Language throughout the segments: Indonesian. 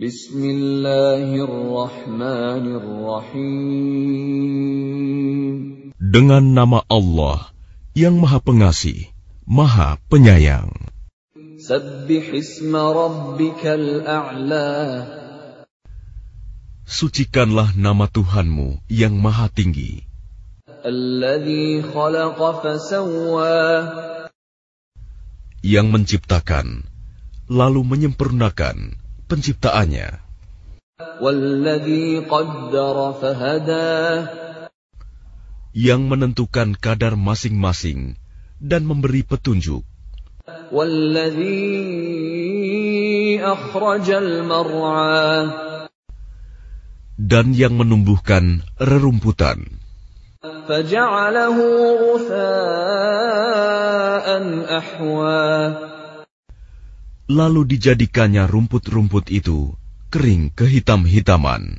Bismillahirrahmanirrahim. Dengan nama Allah yang Maha Pengasih, Maha Penyayang. Sucikanlah nama Tuhanmu yang Maha Tinggi. Yang menciptakan, lalu menyempurnakan penciptaannya. Yang menentukan kadar masing-masing dan memberi petunjuk. Dan yang menumbuhkan rerumputan. Lalu dijadikannya rumput-rumput itu kering kehitam-hitaman.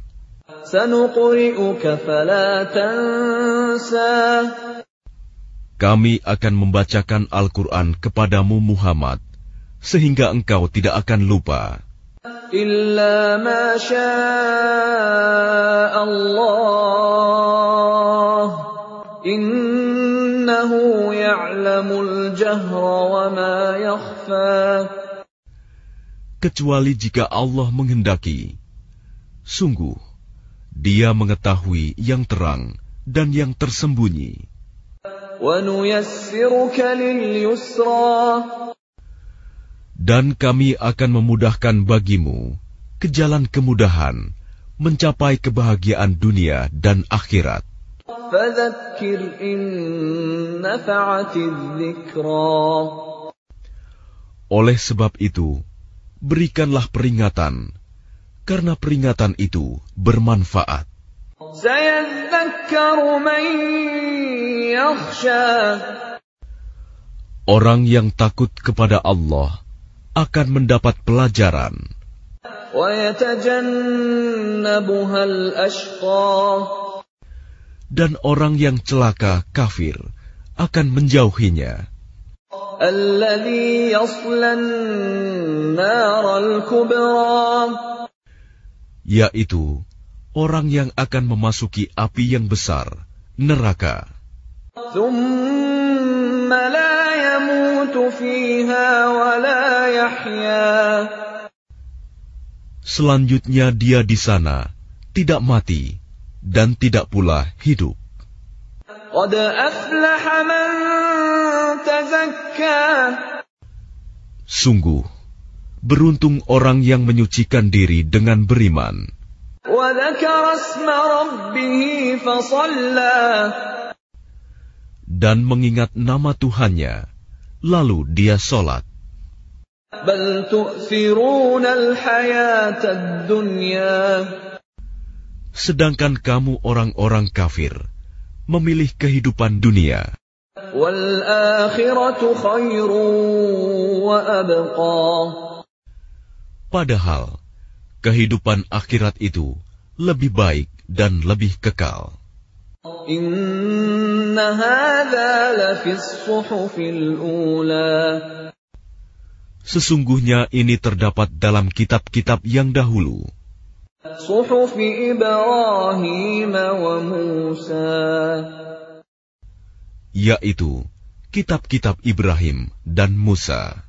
Kami akan membacakan Al-Quran kepadamu Muhammad, sehingga engkau tidak akan lupa. Illa ma Allah, innahu ya'lamul jahra wa ma yakhfa kecuali jika Allah menghendaki. Sungguh, Dia mengetahui yang terang dan yang tersembunyi. Dan kami akan memudahkan bagimu ke jalan kemudahan mencapai kebahagiaan dunia dan akhirat. Oleh sebab itu, berikanlah peringatan, karena peringatan itu bermanfaat. Orang yang takut kepada Allah akan mendapat pelajaran. Dan orang yang celaka kafir akan menjauhinya yaitu orang yang akan memasuki api yang besar, neraka. Selanjutnya dia di sana tidak mati dan tidak pula hidup. Sungguh, beruntung orang yang menyucikan diri dengan beriman. Dan mengingat nama Tuhannya, lalu dia sholat. Sedangkan kamu orang-orang kafir, memilih kehidupan dunia. Padahal kehidupan akhirat itu lebih baik dan lebih kekal. Sesungguhnya ini terdapat dalam kitab-kitab yang dahulu. yaitu kitab-kitab Ibrahim dan Musa.